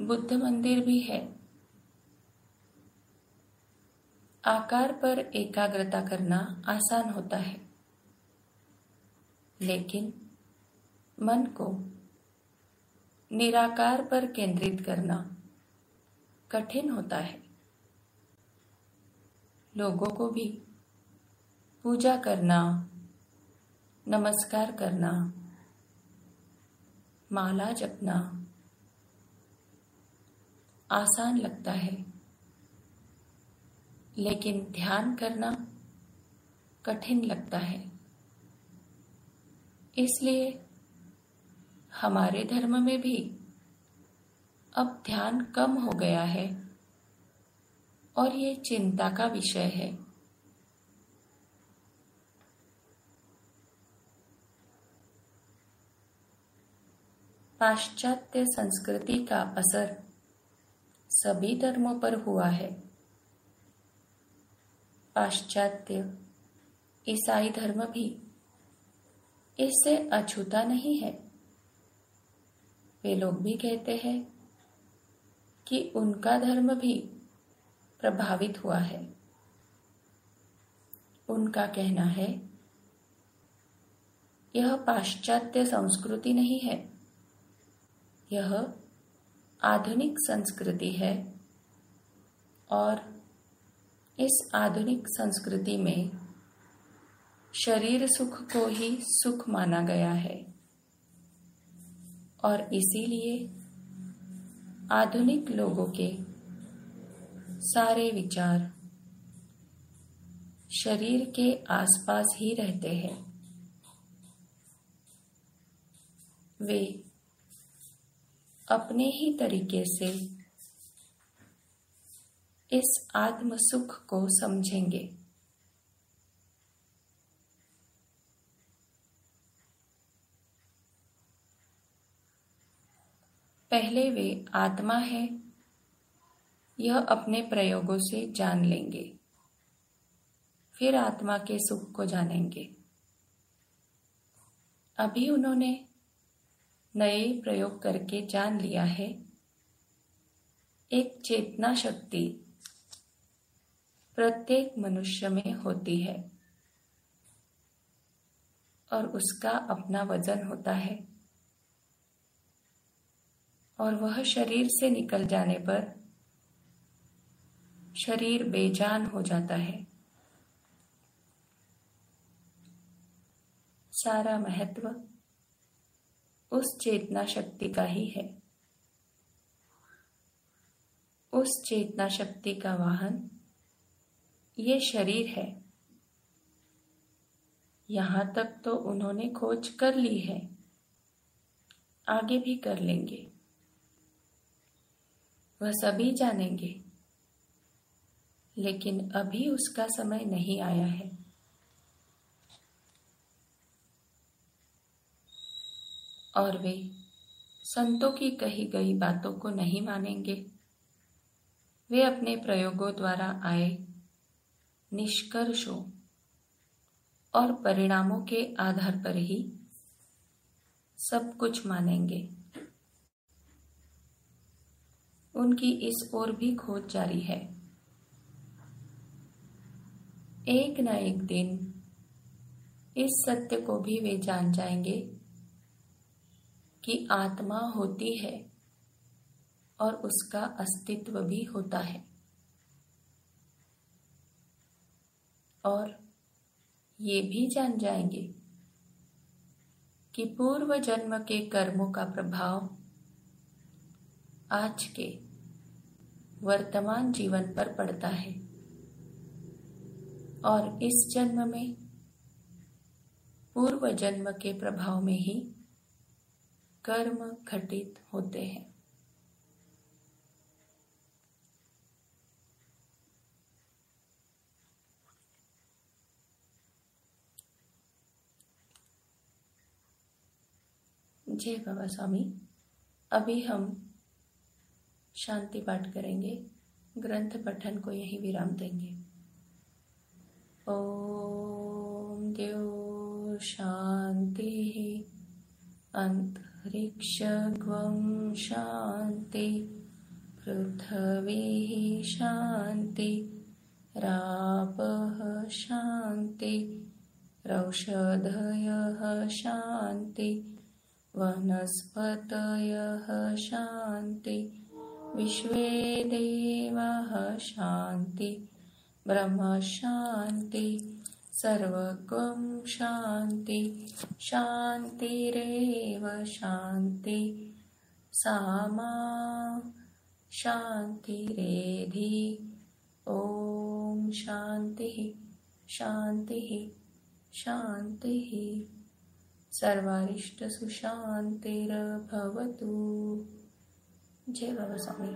बुद्ध मंदिर भी है। आकार पर एकाग्रता करना आसान होता है। लेकिन मन को निराकार पर केंद्रित करना कठिन होता है। लोगों को भी पूजा करना, नमस्कार करना, माला जपना आसान लगता है। लेकिन ध्यान करना कठिन लगता है। इसलिए हमारे धर्म में भी अब ध्यान कम हो गया है और ये चिंता का विषय है। पाश्चात्य संस्कृति का असर सभी धर्मों पर हुआ है। पाश्चात्य ईसाई धर्म भी इससे अछूता नहीं है। वे लोग भी कहते हैं कि उनका धर्म भी प्रभावित हुआ है। उनका कहना है, यह पाश्चात्य संस्कृति नहीं है। यह आधुनिक संस्कृति है और इस आधुनिक संस्कृति में शरीर सुख को ही सुख माना गया है। और इसीलिए आधुनिक लोगों के सारे विचार शरीर के आसपास ही रहते हैं। वे अपने ही तरीके से इस आत्म सुख को समझेंगे। पहले वे आत्मा है, यह अपने प्रयोगों से जान लेंगे। फिर आत्मा के सुख को जानेंगे। अभी उन्होंने नए प्रयोग करके जान लिया है। एक चेतना शक्ति प्रत्येक मनुष्य में होती है और उसका अपना वज़न होता है और वह शरीर से निकल जाने पर शरीर बेजान हो जाता है। सारा महत्व उस चेतना शक्ति का ही है। उस चेतना शक्ति का वाहन, ये शरीर है। यहाँ तक तो उन्होंने खोज कर ली है। आगे भी कर लेंगे। वह सभी जानेंगे। लेकिन अभी उसका समय नहीं आया है। और वे संतों की कही गई बातों को नहीं मानेंगे। वे अपने प्रयोगों द्वारा आए निष्कर्षों और परिणामों के आधार पर ही सब कुछ मानेंगे। उनकी इस ओर भी खोज जारी है। एक न एक दिन इस सत्य को भी वे जान जाएँगे कि आत्मा होती है और उसका अस्तित्व भी होता है। और ये भी जान जाएँगे कि पूर्व जन्म के कर्मों का प्रभाव आज के वर्तमान जीवन पर पड़ता है और इस जन्म में, पूर्व जन्म के प्रभाव में ही कर्म घटित होते हैं। जय बाबा स्वामी, अभी हम शांति पाठ करेंगे। ग्रंथ पठन को यही विराम देंगे। ओम देव शांति अंत। ऋक्षग्वं शान्ति पृथ्वीः शान्ति रापः शान्ति रौषधयः शान्ति वनस्पतयः शान्ति विश्वे देवः शान्ति ब्रह्मशान्ति सर्वगं शान्ति शान्तिरेव शान्ति सामा शान्तिरेधि ॐ शान्तिः शान्तिः शान्तिः सर्वारिष्टसुशान्तिर्भवतु जय बाबा स्वामी।